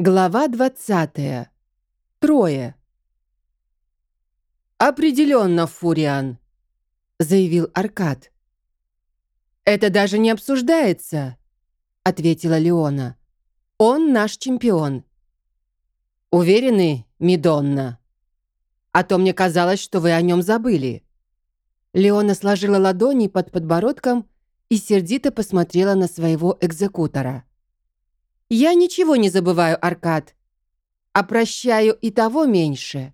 Глава 20. Трое. «Определенно, Фуриан», — заявил Аркад. «Это даже не обсуждается», — ответила Леона. «Он наш чемпион». «Уверены, Мидонна? А то мне казалось, что вы о нем забыли». Леона сложила ладони под подбородком и сердито посмотрела на своего экзекутора. Я ничего не забываю, Аркад. А прощаю и того меньше.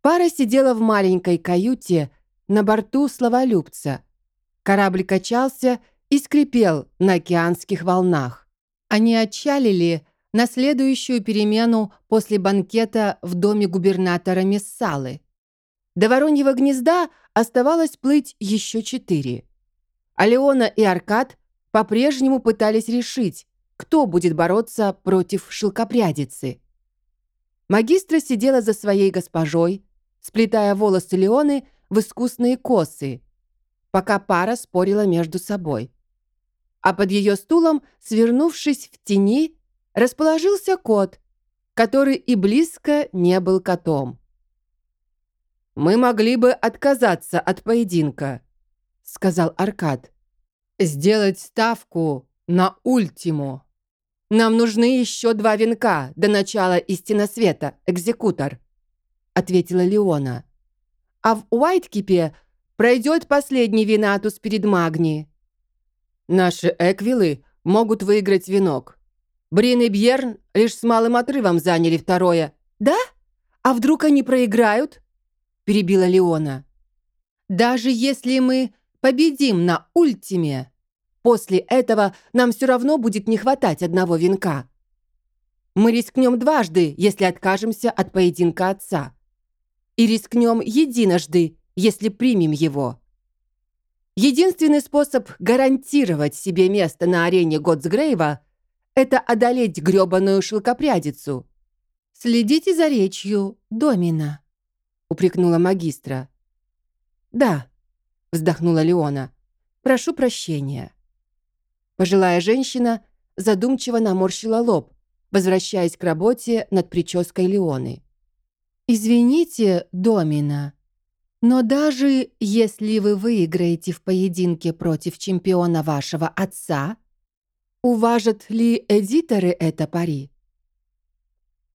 Пара сидела в маленькой каюте на борту словолюбца. Корабль качался и скрипел на океанских волнах. Они отчалили на следующую перемену после банкета в доме губернатора Мессалы. До Вороньего гнезда оставалось плыть еще четыре. Алеона и Аркад по-прежнему пытались решить, кто будет бороться против шелкопрядицы. Магистра сидела за своей госпожой, сплетая волосы Леоны в искусные косы, пока пара спорила между собой. А под ее стулом, свернувшись в тени, расположился кот, который и близко не был котом. «Мы могли бы отказаться от поединка», — сказал Аркад. «Сделать ставку на ультиму». «Нам нужны еще два венка до начала истина света, экзекутор», ответила Леона. «А в Уайткипе пройдет последний винатус перед Магни». «Наши эквилы могут выиграть венок. Брин и Бьерн лишь с малым отрывом заняли второе». «Да? А вдруг они проиграют?» перебила Леона. «Даже если мы победим на ультиме, После этого нам все равно будет не хватать одного венка. Мы рискнем дважды, если откажемся от поединка отца. И рискнем единожды, если примем его. Единственный способ гарантировать себе место на арене Готсгрейва – это одолеть грёбаную шелкопрядицу. «Следите за речью, Домина», – упрекнула магистра. «Да», – вздохнула Леона. «Прошу прощения». Пожилая женщина задумчиво наморщила лоб, возвращаясь к работе над прической Леоны. «Извините, Домина, но даже если вы выиграете в поединке против чемпиона вашего отца, уважат ли эдиторы это пари?»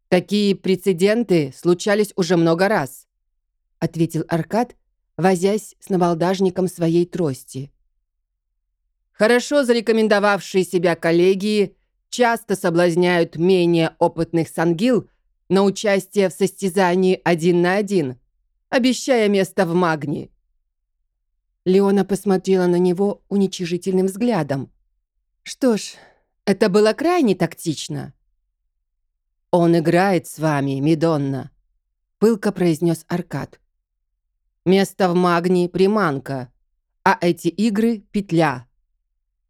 «Такие прецеденты случались уже много раз», ответил Аркад, возясь с набалдажником своей трости. Хорошо зарекомендовавшие себя коллегии часто соблазняют менее опытных сангил на участие в состязании один на один, обещая место в магнии. Леона посмотрела на него уничижительным взглядом. «Что ж, это было крайне тактично». «Он играет с вами, Мидонна», — пылко произнес Аркад. «Место в магнии — приманка, а эти игры — петля.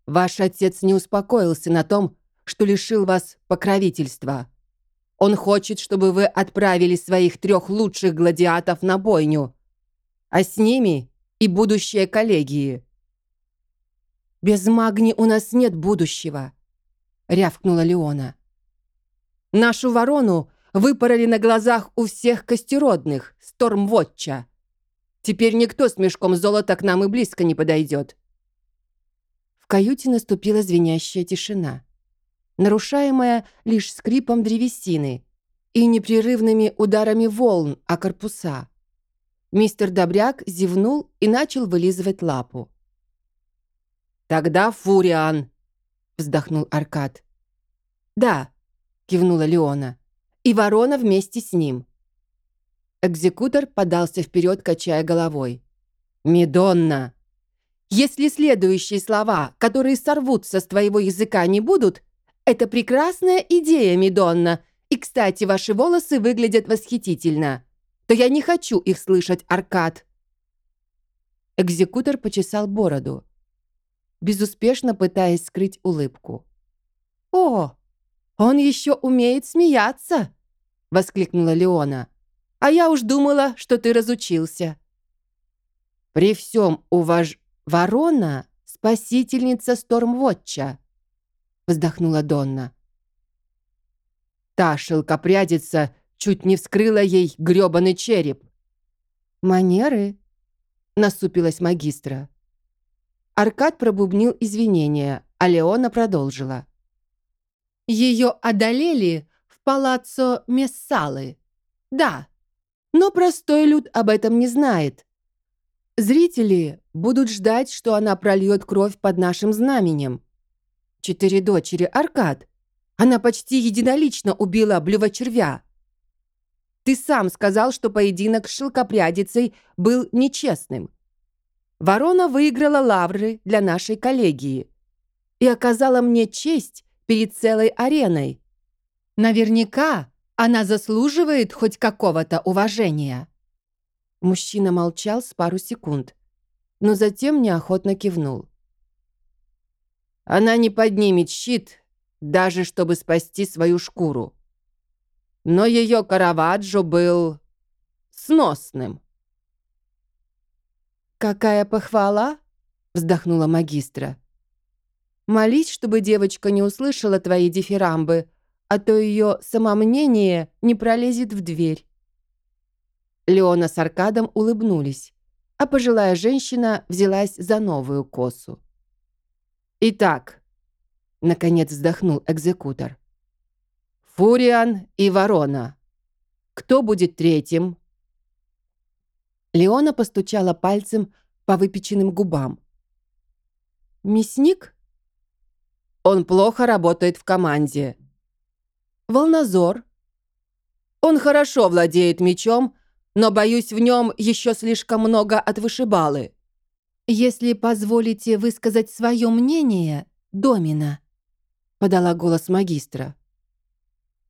Ваш отец не успокоился на том, что лишил вас покровительства. Он хочет, чтобы вы отправили своих трех лучших гладиатов на бойню, а с ними и будущее коллегии». «Без магни у нас нет будущего», — рявкнула Леона. «Нашу ворону выпороли на глазах у всех костеродных, Стормвотча. Теперь никто с мешком золота к нам и близко не подойдет каюте наступила звенящая тишина, нарушаемая лишь скрипом древесины и непрерывными ударами волн о корпуса. Мистер Добряк зевнул и начал вылизывать лапу. «Тогда Фуриан!» — вздохнул Аркад. «Да», — кивнула Леона, — «и ворона вместе с ним». Экзекутор подался вперед, качая головой. «Медонна!» Если следующие слова, которые сорвутся с твоего языка, не будут, это прекрасная идея, Мидонна, и, кстати, ваши волосы выглядят восхитительно, то я не хочу их слышать, Аркад». Экзекутор почесал бороду, безуспешно пытаясь скрыть улыбку. «О, он еще умеет смеяться!» — воскликнула Леона. «А я уж думала, что ты разучился». «При всем уваж... «Ворона — спасительница Стормвотча», — вздохнула Донна. Та шелкопрядица чуть не вскрыла ей грёбаный череп. «Манеры?» — насупилась магистра. Аркад пробубнил извинения, а Леона продолжила. Ее одолели в палаццо Мессалы. Да, но простой люд об этом не знает. Зрители будут ждать, что она прольет кровь под нашим знаменем. Четыре дочери Аркад. Она почти единолично убила блювочервя. Ты сам сказал, что поединок с шелкопрядицей был нечестным. Ворона выиграла лавры для нашей коллегии и оказала мне честь перед целой ареной. Наверняка она заслуживает хоть какого-то уважения». Мужчина молчал с пару секунд, но затем неохотно кивнул. «Она не поднимет щит, даже чтобы спасти свою шкуру. Но ее Караваджо был сносным. «Какая похвала!» — вздохнула магистра. «Молись, чтобы девочка не услышала твои дифирамбы, а то ее самомнение не пролезет в дверь». Леона с Аркадом улыбнулись, а пожилая женщина взялась за новую косу. «Итак», — наконец вздохнул экзекутор, «Фуриан и Ворона. Кто будет третьим?» Леона постучала пальцем по выпеченным губам. «Мясник?» «Он плохо работает в команде». «Волнозор?» «Он хорошо владеет мечом, но, боюсь, в нем еще слишком много от вышибалы». «Если позволите высказать свое мнение, Домина», — подала голос магистра.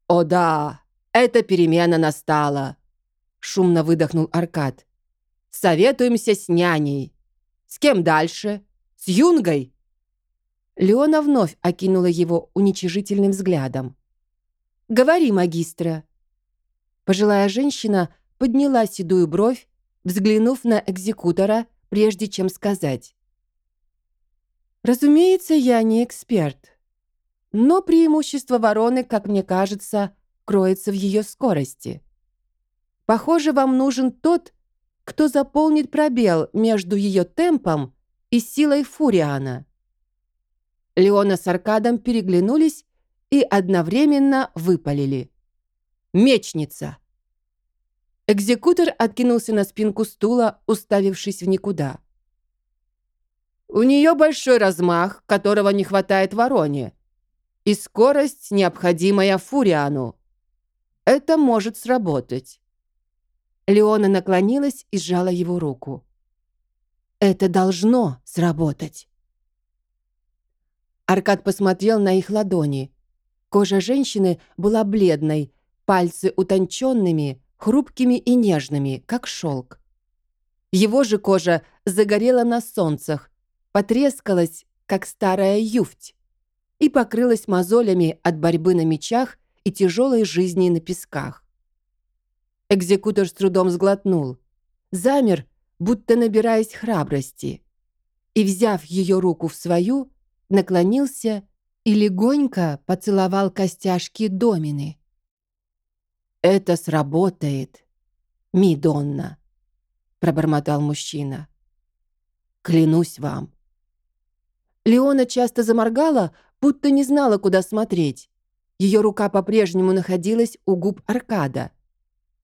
«О да, эта перемена настала», — шумно выдохнул Аркад. Советуемся с няней. С кем дальше? С Юнгой?» Леона вновь окинула его уничижительным взглядом. «Говори, магистра». Пожилая женщина подняла седую бровь, взглянув на экзекутора, прежде чем сказать. «Разумеется, я не эксперт. Но преимущество вороны, как мне кажется, кроется в ее скорости. Похоже, вам нужен тот, кто заполнит пробел между ее темпом и силой Фуриана. Леона с Аркадом переглянулись и одновременно выпалили. «Мечница!» Экзекутор откинулся на спинку стула, уставившись в никуда. «У нее большой размах, которого не хватает вороне, и скорость, необходимая Фуриану. Это может сработать. Леона наклонилась и сжала его руку. «Это должно сработать». Аркад посмотрел на их ладони. Кожа женщины была бледной, пальцы утонченными, хрупкими и нежными, как шелк. Его же кожа загорела на солнцах, потрескалась, как старая юфть, и покрылась мозолями от борьбы на мечах и тяжелой жизни на песках. Экзекутор с трудом сглотнул. Замер, будто набираясь храбрости. И, взяв ее руку в свою, наклонился и легонько поцеловал костяшки домины. «Это сработает, Мидонна», — пробормотал мужчина. «Клянусь вам». Леона часто заморгала, будто не знала, куда смотреть. Ее рука по-прежнему находилась у губ Аркада —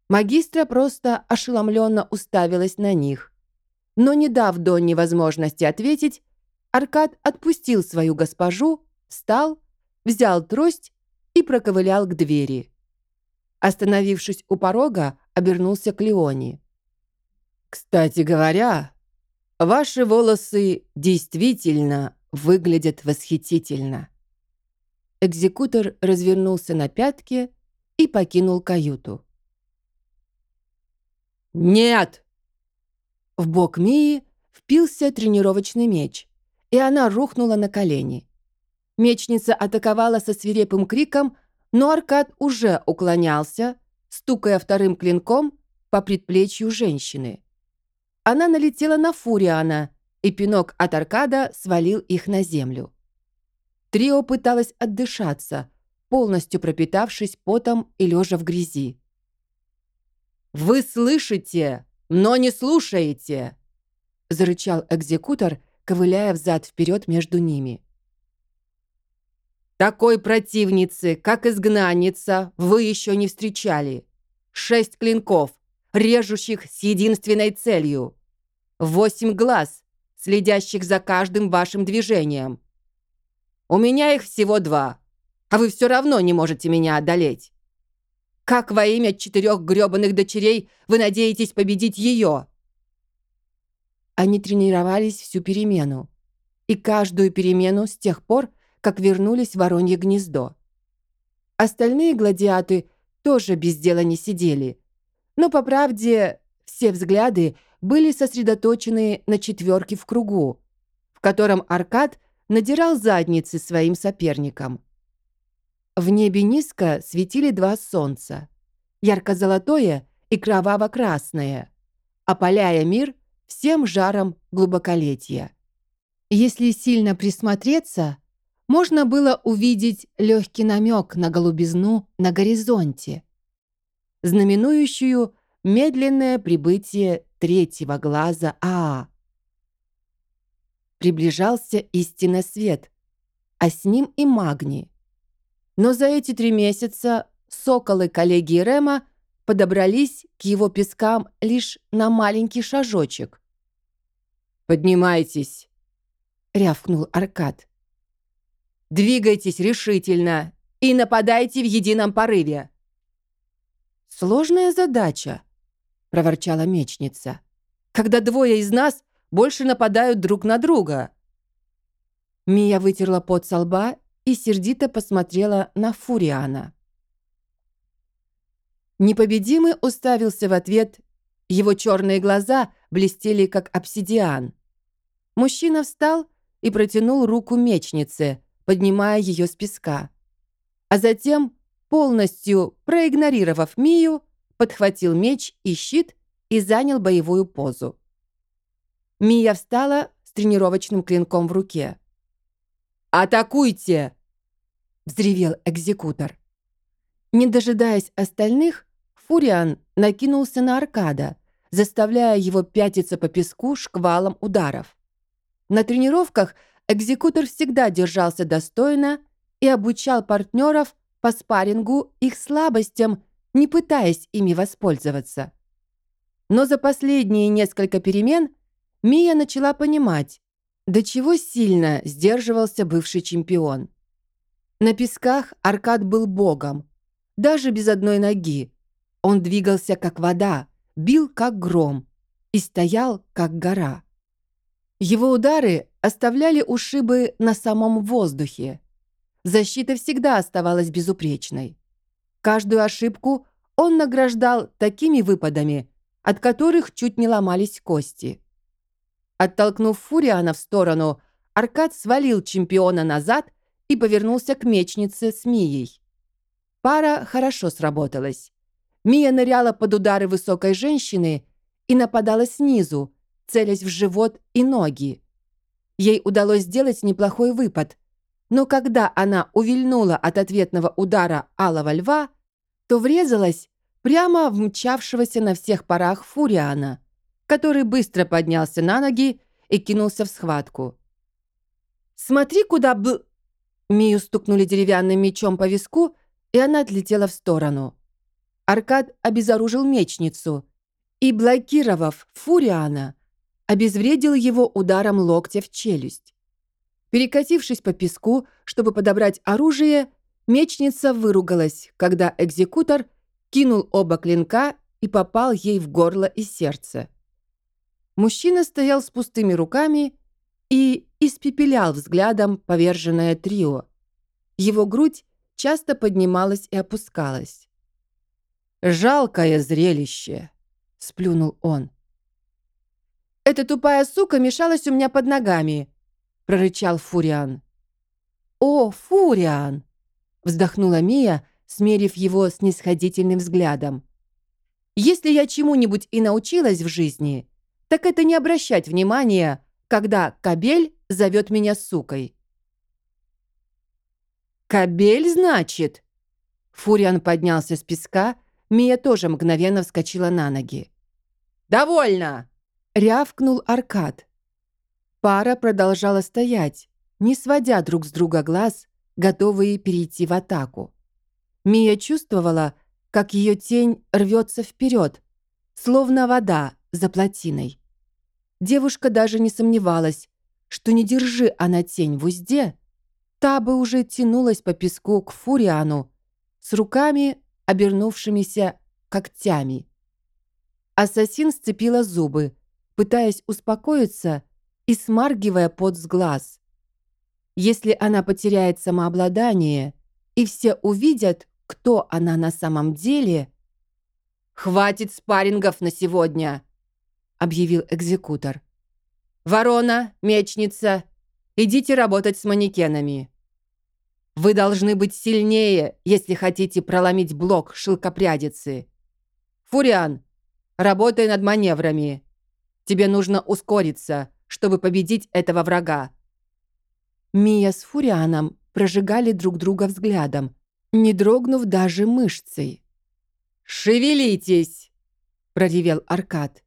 Магистра просто ошеломленно уставилась на них. Но не дав Донне возможности ответить, Аркад отпустил свою госпожу, встал, взял трость и проковылял к двери. Остановившись у порога, обернулся к Леоне. «Кстати говоря, ваши волосы действительно выглядят восхитительно». Экзекутор развернулся на пятки и покинул каюту. «Нет!» В бок Мии впился тренировочный меч, и она рухнула на колени. Мечница атаковала со свирепым криком, но Аркад уже уклонялся, стукая вторым клинком по предплечью женщины. Она налетела на Фуриана, и пинок от Аркада свалил их на землю. Трио пыталась отдышаться, полностью пропитавшись потом и лежа в грязи. «Вы слышите, но не слушаете!» зарычал экзекутор, ковыляя взад-вперед между ними. «Такой противницы, как изгнанница, вы еще не встречали. Шесть клинков, режущих с единственной целью. Восемь глаз, следящих за каждым вашим движением. У меня их всего два, а вы все равно не можете меня одолеть. Как во имя четырех грёбаных дочерей вы надеетесь победить ее?» Они тренировались всю перемену. И каждую перемену с тех пор, как вернулись в Воронье гнездо. Остальные гладиаты тоже без дела не сидели. Но, по правде, все взгляды были сосредоточены на четверке в кругу, в котором Аркад надирал задницы своим соперникам. В небе низко светили два солнца, ярко-золотое и кроваво-красное, опаляя мир всем жаром глубоколетия. Если сильно присмотреться, можно было увидеть легкий намек на голубизну на горизонте, знаменующую медленное прибытие третьего глаза Аа. Приближался истинный свет, а с ним и магний. Но за эти три месяца соколы коллегии Рема подобрались к его пескам лишь на маленький шажочек. «Поднимайтесь!» — рявкнул Аркад. Двигайтесь решительно и нападайте в едином порыве!» «Сложная задача», — проворчала мечница, «когда двое из нас больше нападают друг на друга». Мия вытерла пот со лба и сердито посмотрела на Фуриана. Непобедимый уставился в ответ, его черные глаза блестели, как обсидиан. Мужчина встал и протянул руку мечнице, поднимая ее с песка. А затем, полностью проигнорировав Мию, подхватил меч и щит и занял боевую позу. Мия встала с тренировочным клинком в руке. «Атакуйте!» — взревел экзекутор. Не дожидаясь остальных, Фуриан накинулся на Аркада, заставляя его пятиться по песку шквалом ударов. На тренировках Экзекутор всегда держался достойно и обучал партнеров по спаррингу их слабостям, не пытаясь ими воспользоваться. Но за последние несколько перемен Мия начала понимать, до чего сильно сдерживался бывший чемпион. На песках Аркад был богом, даже без одной ноги. Он двигался как вода, бил как гром и стоял как гора. Его удары оставляли ушибы на самом воздухе. Защита всегда оставалась безупречной. Каждую ошибку он награждал такими выпадами, от которых чуть не ломались кости. Оттолкнув Фуриана в сторону, Аркад свалил чемпиона назад и повернулся к мечнице с Мией. Пара хорошо сработалась. Мия ныряла под удары высокой женщины и нападала снизу, целясь в живот и ноги. Ей удалось сделать неплохой выпад, но когда она увильнула от ответного удара алого льва, то врезалась прямо в мчавшегося на всех парах Фуриана, который быстро поднялся на ноги и кинулся в схватку. «Смотри, куда б...» Мию стукнули деревянным мечом по виску, и она отлетела в сторону. Аркад обезоружил мечницу и, блокировав Фуриана, обезвредил его ударом локтя в челюсть. Перекатившись по песку, чтобы подобрать оружие, мечница выругалась, когда экзекутор кинул оба клинка и попал ей в горло и сердце. Мужчина стоял с пустыми руками и испепелял взглядом поверженное трио. Его грудь часто поднималась и опускалась. «Жалкое зрелище!» — сплюнул он. «Эта тупая сука мешалась у меня под ногами», — прорычал Фуриан. «О, Фуриан!» — вздохнула Мия, смерив его снисходительным взглядом. «Если я чему-нибудь и научилась в жизни, так это не обращать внимания, когда кабель зовет меня сукой». «Кобель, значит?» Фуриан поднялся с песка, Мия тоже мгновенно вскочила на ноги. «Довольно!» — рявкнул Аркад. Пара продолжала стоять, не сводя друг с друга глаз, готовые перейти в атаку. Мия чувствовала, как ее тень рвется вперед, словно вода за плотиной. Девушка даже не сомневалась, что не держи она тень в узде, та бы уже тянулась по песку к Фуриану с руками, обернувшимися когтями. Ассасин сцепила зубы, пытаясь успокоиться и смаргивая пот с глаз. Если она потеряет самообладание, и все увидят, кто она на самом деле... «Хватит спаррингов на сегодня!» — объявил экзекутор. «Ворона, мечница, идите работать с манекенами. Вы должны быть сильнее, если хотите проломить блок шелкопрядицы. Фуриан, работай над маневрами. Тебе нужно ускориться, чтобы победить этого врага». Мия с Фурианом прожигали друг друга взглядом, не дрогнув даже мышцей. «Шевелитесь!» — проревел Аркад.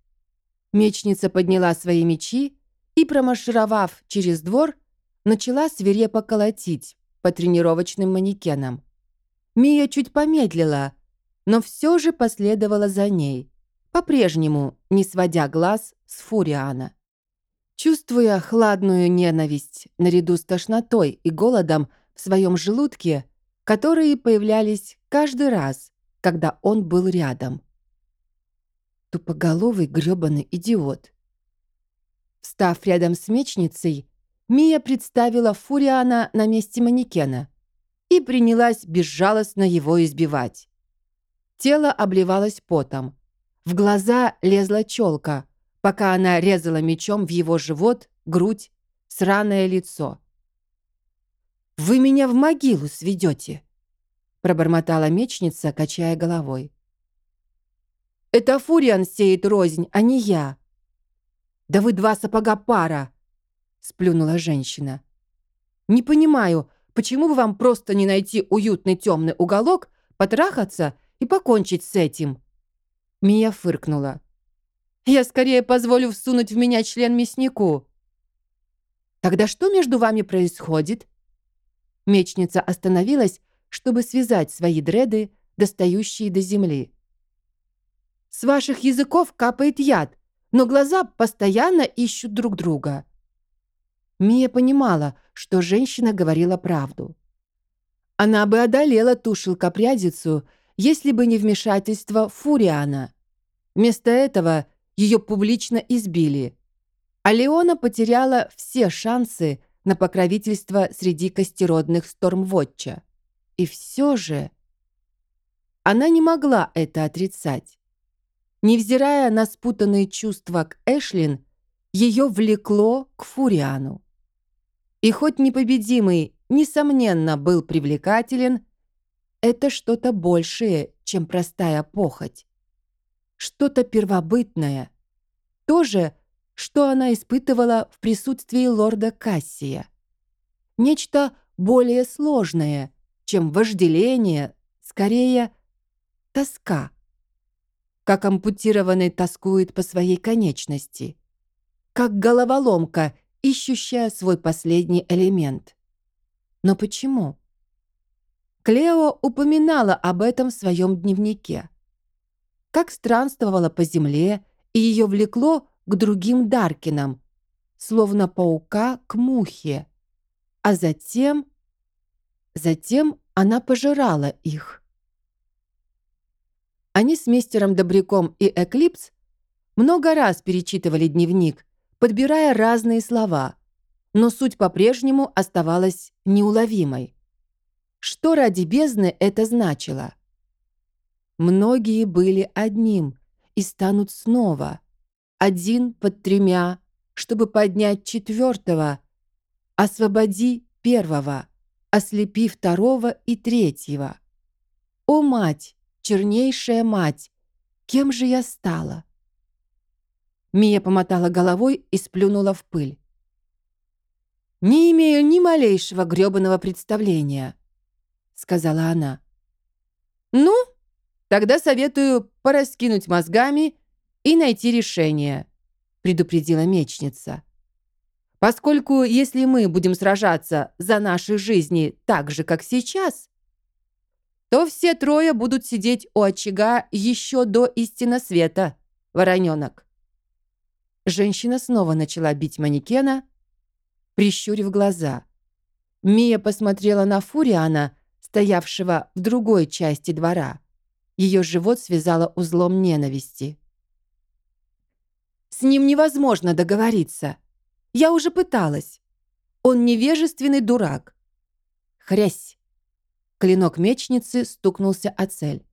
Мечница подняла свои мечи и, промаршировав через двор, начала свирепо колотить по тренировочным манекенам. Мия чуть помедлила, но все же последовала за ней, по-прежнему не сводя глаз с Фуриана. Чувствуя хладную ненависть наряду с тошнотой и голодом в своем желудке, которые появлялись каждый раз, когда он был рядом. Тупоголовый грёбаный идиот. Встав рядом с мечницей, Мия представила Фуриана на месте манекена и принялась безжалостно его избивать. Тело обливалось потом. В глаза лезла челка, пока она резала мечом в его живот, грудь, сраное лицо. «Вы меня в могилу сведете!» пробормотала мечница, качая головой. «Это Фуриан сеет рознь, а не я!» «Да вы два сапога пара!» сплюнула женщина. «Не понимаю, почему бы вам просто не найти уютный темный уголок, потрахаться и покончить с этим?» Мия фыркнула. «Я скорее позволю всунуть в меня член мяснику». «Тогда что между вами происходит?» Мечница остановилась, чтобы связать свои дреды, достающие до земли. «С ваших языков капает яд, но глаза постоянно ищут друг друга». Мия понимала, что женщина говорила правду. Она бы одолела ту шелкопрядицу, если бы не вмешательство Фуриана. Вместо этого ее публично избили. А Леона потеряла все шансы на покровительство среди костеродных Стормвотча. И все же она не могла это отрицать. Невзирая на спутанные чувства к Эшлин, ее влекло к Фуриану. И хоть непобедимый, несомненно, был привлекателен, это что-то большее, чем простая похоть. Что-то первобытное. То же, что она испытывала в присутствии лорда Кассия. Нечто более сложное, чем вожделение, скорее тоска. Как ампутированный тоскует по своей конечности. Как головоломка, ищущая свой последний элемент. Но почему? Клео упоминала об этом в своем дневнике. Как странствовала по земле, и ее влекло к другим Даркинам, словно паука к мухе. А затем... Затем она пожирала их. Они с мистером Добряком и Эклипс много раз перечитывали дневник, подбирая разные слова, но суть по-прежнему оставалась неуловимой. Что ради бездны это значило? Многие были одним и станут снова – один под тремя, чтобы поднять четвертого. Освободи первого, ослепи второго и третьего. О, мать, чернейшая мать, кем же я стала? Мия помотала головой и сплюнула в пыль. Не имею ни малейшего грёбаного представления. Сказала она. «Ну, тогда советую пораскинуть мозгами и найти решение», предупредила мечница. «Поскольку если мы будем сражаться за наши жизни так же, как сейчас, то все трое будут сидеть у очага еще до истины света, вороненок». Женщина снова начала бить манекена, прищурив глаза. Мия посмотрела на Фуриана, стоявшего в другой части двора. Ее живот связало узлом ненависти. «С ним невозможно договориться. Я уже пыталась. Он невежественный дурак». Хрясь. Клинок мечницы стукнулся о цель.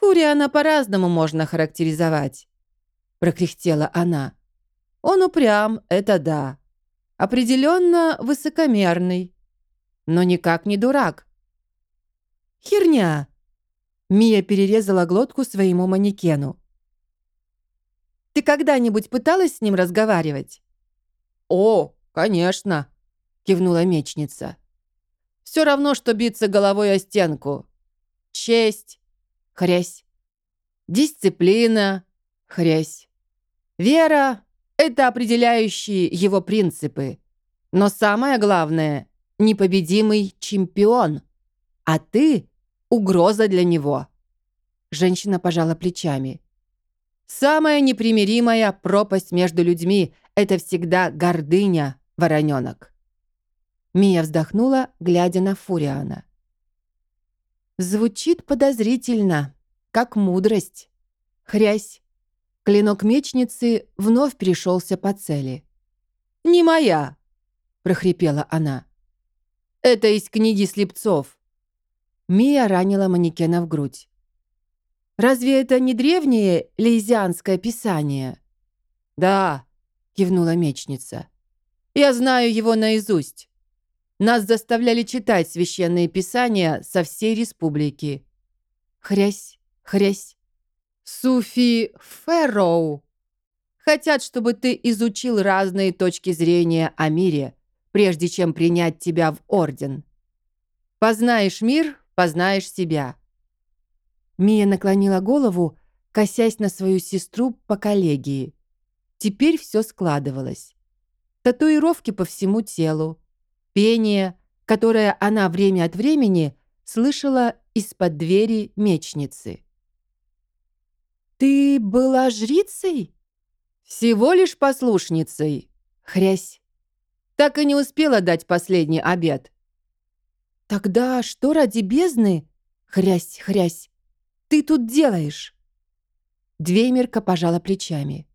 «Фуриана по-разному можно характеризовать», — прокряхтела она. «Он упрям, это да. Определенно высокомерный но никак не дурак. «Херня!» Мия перерезала глотку своему манекену. «Ты когда-нибудь пыталась с ним разговаривать?» «О, конечно!» — кивнула мечница. «Все равно, что биться головой о стенку. Честь, хрясь. Дисциплина, хрясь. Вера — это определяющие его принципы. Но самое главное непобедимый чемпион, а ты — угроза для него». Женщина пожала плечами. «Самая непримиримая пропасть между людьми — это всегда гордыня, вороненок». Мия вздохнула, глядя на Фуриана. «Звучит подозрительно, как мудрость. Хрясь». Клинок мечницы вновь перешелся по цели. «Не моя!» — прохрипела она. Это из книги слепцов». Мия ранила манекена в грудь. «Разве это не древнее лейзианское писание?» «Да», — кивнула мечница. «Я знаю его наизусть. Нас заставляли читать священные писания со всей республики». «Хрясь, хрясь». «Суфи Фэрроу. Хотят, чтобы ты изучил разные точки зрения о мире, прежде чем принять тебя в орден. Познаешь мир, познаешь себя». Мия наклонила голову, косясь на свою сестру по коллегии. Теперь все складывалось. Татуировки по всему телу, пение, которое она время от времени слышала из-под двери мечницы. «Ты была жрицей?» «Всего лишь послушницей», — хрясь. Так и не успела дать последний обед. «Тогда что ради бездны, хрясь, хрясь, ты тут делаешь?» Двеймерка пожала плечами.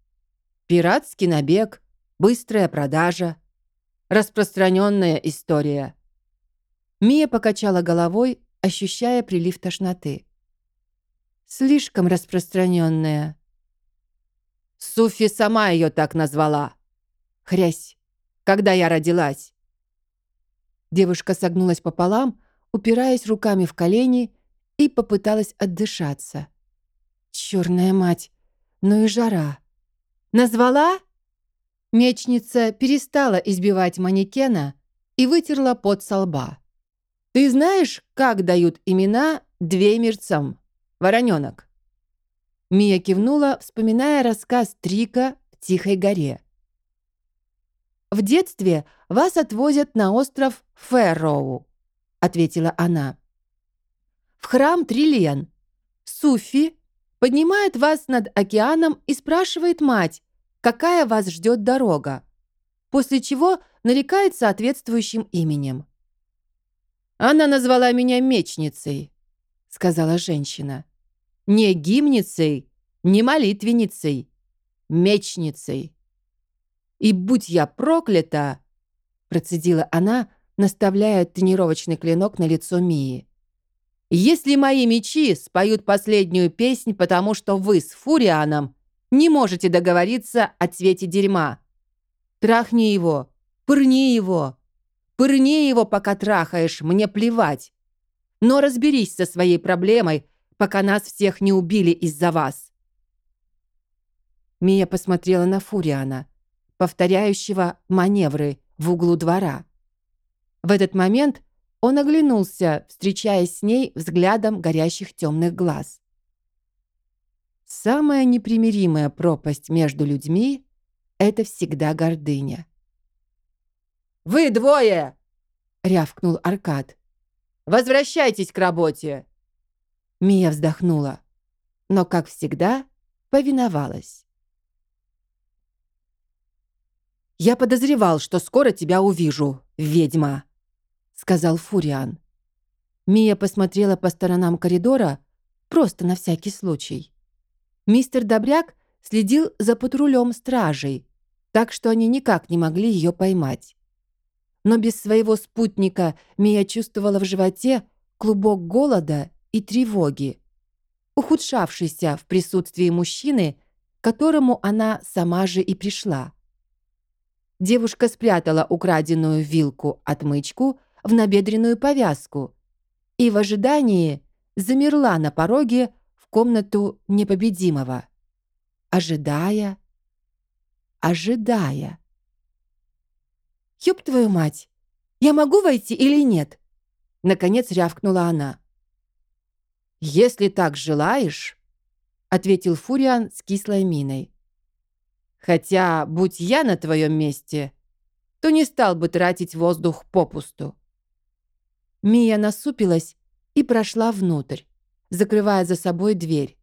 «Пиратский набег, быстрая продажа, распространенная история». Мия покачала головой, ощущая прилив тошноты. «Слишком распространенная». Суфи сама ее так назвала. Хрясь когда я родилась». Девушка согнулась пополам, упираясь руками в колени и попыталась отдышаться. «Чёрная мать! Ну и жара!» «Назвала?» Мечница перестала избивать манекена и вытерла пот со лба. «Ты знаешь, как дают имена двеймерцам, вороненок?» Мия кивнула, вспоминая рассказ Трика в Тихой горе. «В детстве вас отвозят на остров Фэрроу», — ответила она. «В храм Триллиан. Суфи поднимает вас над океаном и спрашивает мать, какая вас ждет дорога, после чего нарекает соответствующим именем. «Она назвала меня мечницей», — сказала женщина. «Не гимницей, не молитвенницей, мечницей». И будь я проклята!» Процедила она, наставляя тренировочный клинок на лицо Мии. «Если мои мечи споют последнюю песнь, потому что вы с Фурианом не можете договориться о цвете дерьма. Трахни его, пырни его, пырни его, пока трахаешь, мне плевать. Но разберись со своей проблемой, пока нас всех не убили из-за вас». Мия посмотрела на Фуриана повторяющего маневры в углу двора. В этот момент Он оглянулся, встречаясь с ней взглядом горящих темных глаз. Самая непримиримая пропасть между людьми — это всегда гордыня. «Вы двое!» — рявкнул Аркад. «Возвращайтесь к работе!» Мия вздохнула, но, как всегда, повиновалась. «Я подозревал, что скоро тебя увижу, ведьма», — сказал Фуриан. Мия посмотрела по сторонам коридора, просто на всякий случай. Мистер Добряк следил за патрулем стражей, так что они никак не могли ее поймать. Но без своего спутника Мия чувствовала в животе клубок голода и тревоги, ухудшавшийся в присутствии мужчины, к которому она сама же и пришла. Девушка спрятала украденную вилку-отмычку в набедренную повязку и в ожидании замерла на пороге в комнату непобедимого, ожидая, ожидая. «Ёб твою мать! Я могу войти или нет?» Наконец рявкнула она. «Если так желаешь», — ответил Фуриан с кислой миной. «Хотя, будь я на твоем месте, то не стал бы тратить воздух попусту». Мия насупилась и прошла внутрь, закрывая за собой дверь.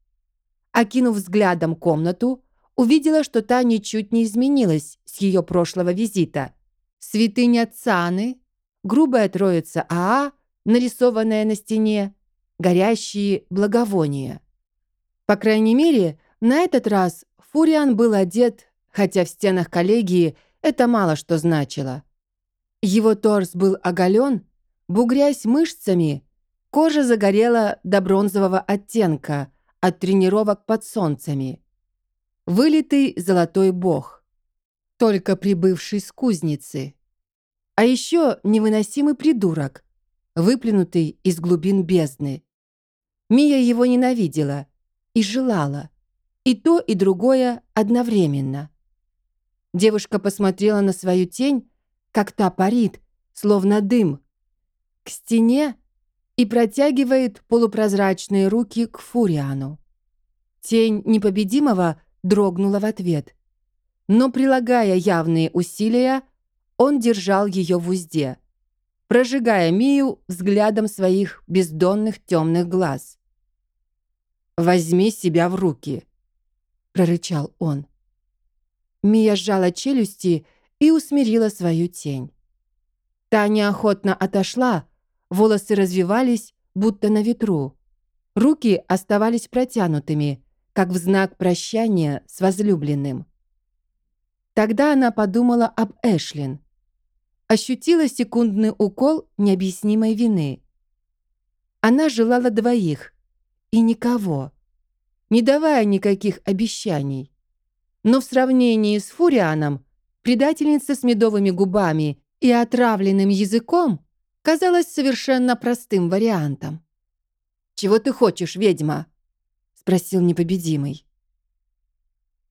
Окинув взглядом комнату, увидела, что та ничуть не изменилась с ее прошлого визита. Святыня Цаны, грубая троица Аа, нарисованная на стене, горящие благовония. По крайней мере, на этот раз Фуриан был одет, хотя в стенах коллегии это мало что значило. Его торс был оголен, бугрясь мышцами, кожа загорела до бронзового оттенка от тренировок под солнцами. Вылитый золотой бог, только прибывший с кузницы. А еще невыносимый придурок, выплюнутый из глубин бездны. Мия его ненавидела и желала. И то, и другое одновременно. Девушка посмотрела на свою тень, как та парит, словно дым, к стене и протягивает полупрозрачные руки к Фуриану. Тень непобедимого дрогнула в ответ. Но, прилагая явные усилия, он держал ее в узде, прожигая Мию взглядом своих бездонных темных глаз. «Возьми себя в руки», — прорычал он. Мия сжала челюсти и усмирила свою тень. Та неохотно отошла, волосы развивались, будто на ветру. Руки оставались протянутыми, как в знак прощания с возлюбленным. Тогда она подумала об Эшлин. Ощутила секундный укол необъяснимой вины. Она желала двоих, и никого, не давая никаких обещаний. Но в сравнении с Фурианом предательница с медовыми губами и отравленным языком казалась совершенно простым вариантом. «Чего ты хочешь, ведьма?» — спросил непобедимый.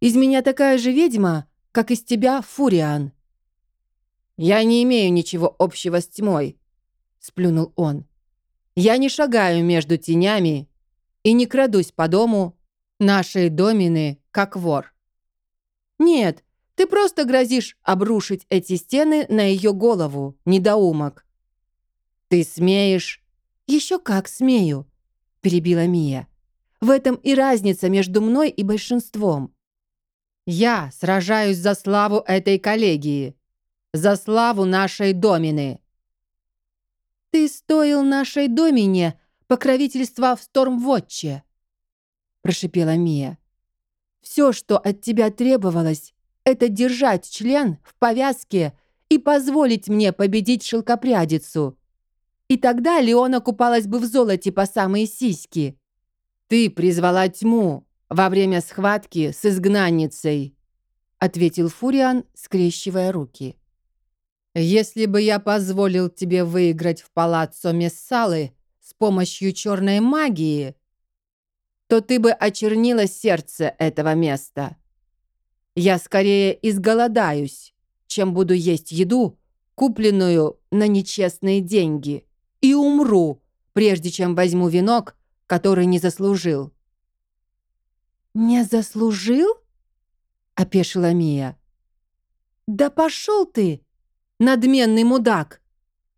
«Из меня такая же ведьма, как из тебя Фуриан». «Я не имею ничего общего с тьмой», — сплюнул он. «Я не шагаю между тенями и не крадусь по дому нашей домины как вор. Нет, ты просто грозишь обрушить эти стены на ее голову, недоумок. Ты смеешь? Еще как смею, перебила Мия. В этом и разница между мной и большинством. Я сражаюсь за славу этой коллегии, за славу нашей домины. Ты стоил нашей домине покровительства в Стормвотче», — прошипела Мия. «Все, что от тебя требовалось, это держать член в повязке и позволить мне победить шелкопрядицу. И тогда Леона купалась бы в золоте по самые сиськи. Ты призвала тьму во время схватки с изгнанницей», — ответил Фуриан, скрещивая руки. «Если бы я позволил тебе выиграть в палаццо Мессалы, с помощью черной магии, то ты бы очернила сердце этого места. Я скорее изголодаюсь, чем буду есть еду, купленную на нечестные деньги и умру, прежде чем возьму венок, который не заслужил». «Не заслужил?» — опешила Мия. «Да пошел ты, надменный мудак!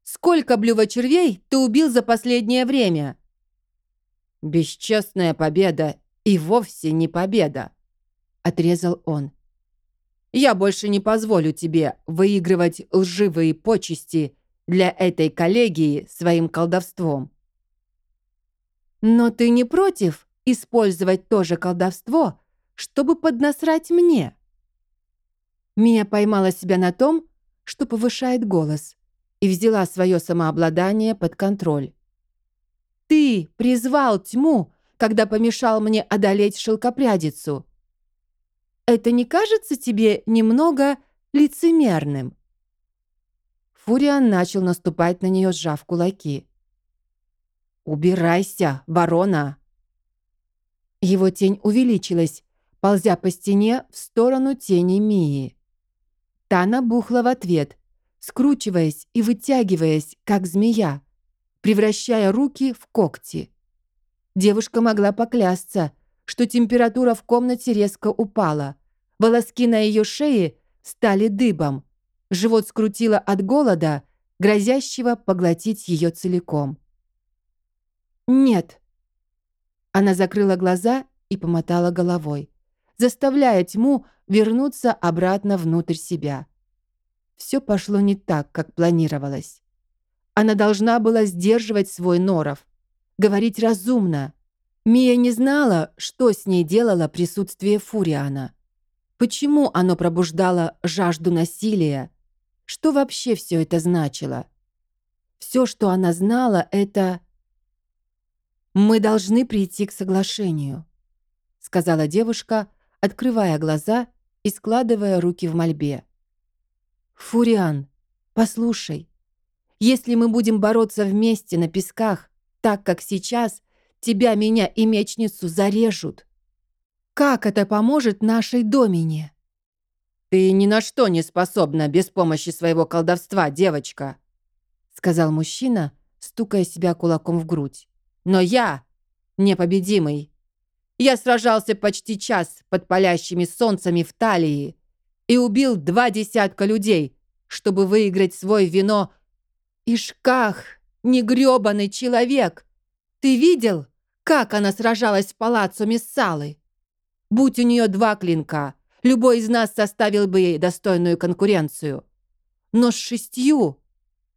Сколько блювочервей ты убил за последнее время?» «Бесчестная победа и вовсе не победа», — отрезал он. «Я больше не позволю тебе выигрывать лживые почести для этой коллегии своим колдовством». «Но ты не против использовать то же колдовство, чтобы поднасрать мне?» Мия поймала себя на том, что повышает голос, и взяла свое самообладание под контроль. «Ты призвал тьму, когда помешал мне одолеть шелкопрядицу. Это не кажется тебе немного лицемерным?» Фуриан начал наступать на нее, сжав кулаки. «Убирайся, ворона!» Его тень увеличилась, ползя по стене в сторону тени Мии. Та набухла в ответ, скручиваясь и вытягиваясь, как змея, превращая руки в когти. Девушка могла поклясться, что температура в комнате резко упала. Волоски на ее шее стали дыбом. Живот скрутило от голода, грозящего поглотить ее целиком. «Нет». Она закрыла глаза и помотала головой, заставляя тьму вернуться обратно внутрь себя. Все пошло не так, как планировалось. Она должна была сдерживать свой норов, говорить разумно. Мия не знала, что с ней делало присутствие Фуриана. Почему оно пробуждало жажду насилия? Что вообще все это значило? Все, что она знала, это... «Мы должны прийти к соглашению», — сказала девушка, открывая глаза и складывая руки в мольбе. «Фуриан, послушай, если мы будем бороться вместе на песках, так как сейчас, тебя, меня и мечницу зарежут. Как это поможет нашей домине?» «Ты ни на что не способна без помощи своего колдовства, девочка», сказал мужчина, стукая себя кулаком в грудь. «Но я непобедимый. Я сражался почти час под палящими солнцами в Талии и убил два десятка людей, чтобы выиграть свой вино. Ишках, негрёбаный человек! Ты видел, как она сражалась в палаццо Мессалы? Будь у нее два клинка, любой из нас составил бы ей достойную конкуренцию. Но с шестью,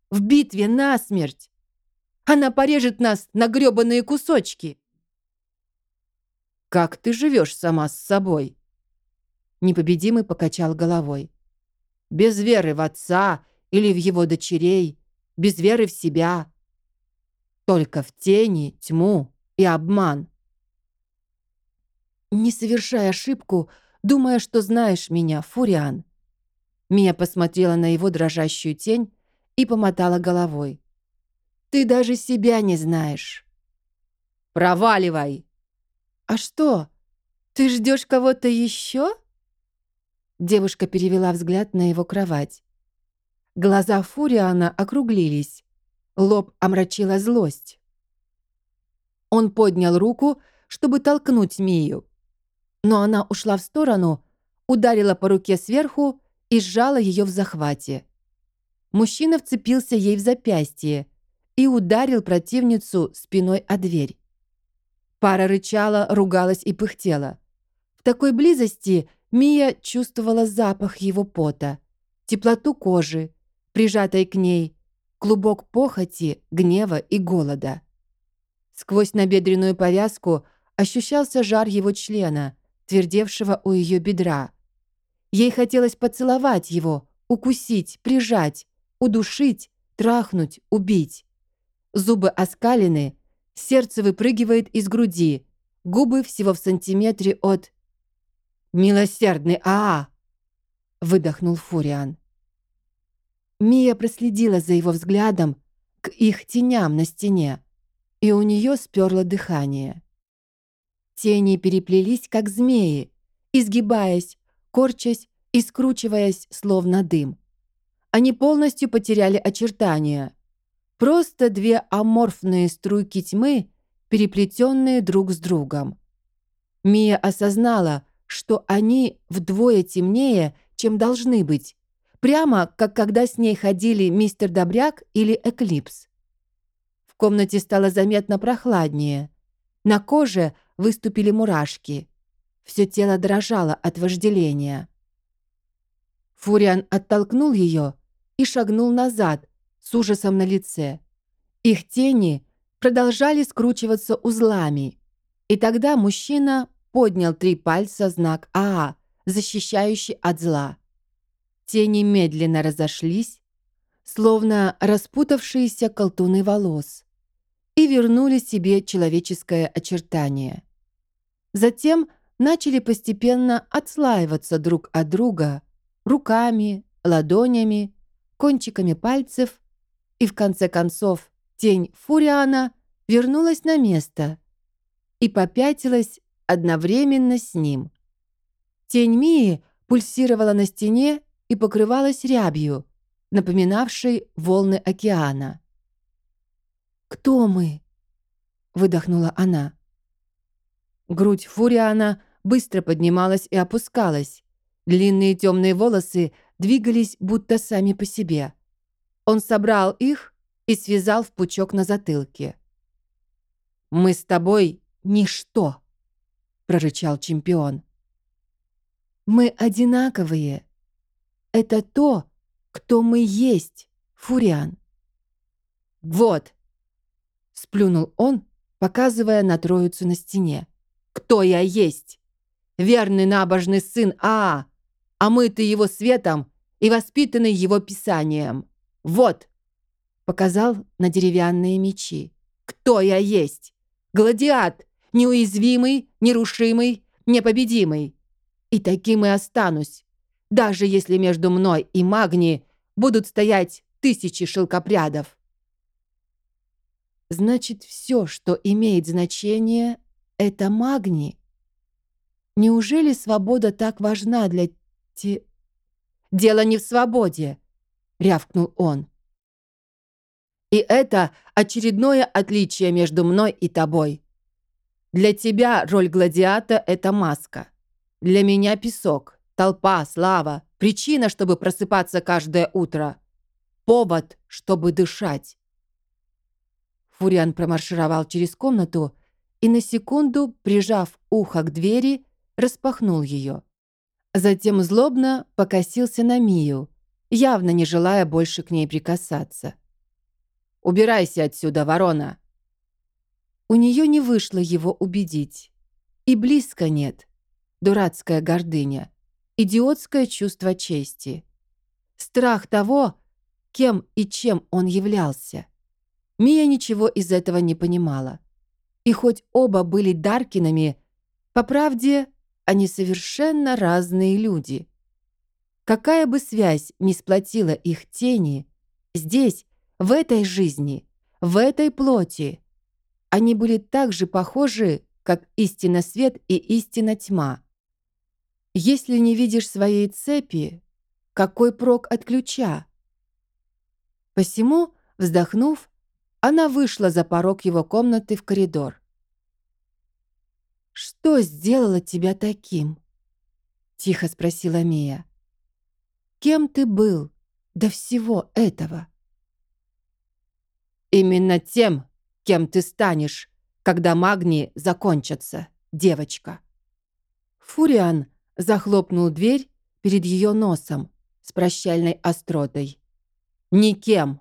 в битве насмерть, она порежет нас на грёбаные кусочки. Как ты живешь сама с собой?» Непобедимый покачал головой. «Без веры в отца или в его дочерей, без веры в себя. Только в тени, тьму и обман». «Не совершай ошибку, думая, что знаешь меня, Фуриан». Мия посмотрела на его дрожащую тень и помотала головой. «Ты даже себя не знаешь». «Проваливай!» «А что, ты ждешь кого-то еще?» Девушка перевела взгляд на его кровать. Глаза Фуриана округлились. Лоб омрачила злость. Он поднял руку, чтобы толкнуть Мию. Но она ушла в сторону, ударила по руке сверху и сжала ее в захвате. Мужчина вцепился ей в запястье и ударил противницу спиной о дверь. Пара рычала, ругалась и пыхтела. В такой близости Мия чувствовала запах его пота, теплоту кожи, прижатой к ней, клубок похоти, гнева и голода. Сквозь набедренную повязку ощущался жар его члена, твердевшего у ее бедра. Ей хотелось поцеловать его, укусить, прижать, удушить, трахнуть, убить. Зубы оскалены, Сердце выпрыгивает из груди. Губы всего в сантиметре от... «Милосердный Аа!» Выдохнул Фуриан. Мия проследила за его взглядом к их теням на стене, и у нее сперло дыхание. Тени переплелись, как змеи, изгибаясь, корчась и скручиваясь, словно дым. Они полностью потеряли очертания. Просто две аморфные струйки тьмы, переплетенные друг с другом. Мия осознала, что они вдвое темнее, чем должны быть, прямо как когда с ней ходили мистер Добряк или Эклипс. В комнате стало заметно прохладнее. На коже выступили мурашки. Все тело дрожало от вожделения. Фуриан оттолкнул ее и шагнул назад с ужасом на лице. Их тени продолжали скручиваться узлами. И тогда мужчина поднял три пальца знак Аа, защищающий от зла. Тени медленно разошлись, словно распутавшиеся колтуны волос, и вернули себе человеческое очертание. Затем начали постепенно отслаиваться друг от друга руками, ладонями, кончиками пальцев, и в конце концов тень Фуриана вернулась на место и попятилась одновременно с ним. Тень Мии пульсировала на стене и покрывалась рябью, напоминавшей волны океана. «Кто мы?» — выдохнула она. Грудь Фуриана быстро поднималась и опускалась. Длинные темные волосы двигались будто сами по себе. Он собрал их и связал в пучок на затылке. «Мы с тобой ничто», — прорычал чемпион. «Мы одинаковые. Это то, кто мы есть, Фуриан». «Вот», — сплюнул он, показывая на троицу на стене. «Кто я есть? Верный набожный сын Аа, омытый его светом и воспитанный его писанием. Вот!» Показал на деревянные мечи. «Кто я есть? Гладиат, неуязвимый, нерушимый, непобедимый. И таким и останусь, даже если между мной и Магни будут стоять тысячи шелкопрядов. Значит, все, что имеет значение, это Магни. Неужели свобода так важна для те... «Дело не в свободе», — рявкнул он. «И это очередное отличие между мной и тобой. Для тебя роль гладиата — это маска. Для меня песок, толпа, слава, причина, чтобы просыпаться каждое утро. Повод, чтобы дышать». Фуриан промаршировал через комнату и на секунду, прижав ухо к двери, распахнул ее. Затем злобно покосился на Мию, явно не желая больше к ней прикасаться. «Убирайся отсюда, ворона!» У нее не вышло его убедить. И близко нет. Дурацкая гордыня. Идиотское чувство чести. Страх того, кем и чем он являлся. Мия ничего из этого не понимала. И хоть оба были Даркинами, по правде, они совершенно разные люди. Какая бы связь ни сплотила их тени, здесь, в этой жизни, в этой плоти, они были так же похожи, как истина свет и истина тьма. Если не видишь своей цепи, какой прок от ключа? Посему, вздохнув, она вышла за порог его комнаты в коридор. «Что сделало тебя таким?» — тихо спросила Мия. «Кем ты был до всего этого?» «Именно тем, кем ты станешь, когда магнии закончатся, девочка». Фуриан захлопнул дверь перед ее носом с прощальной остротой. «Никем!»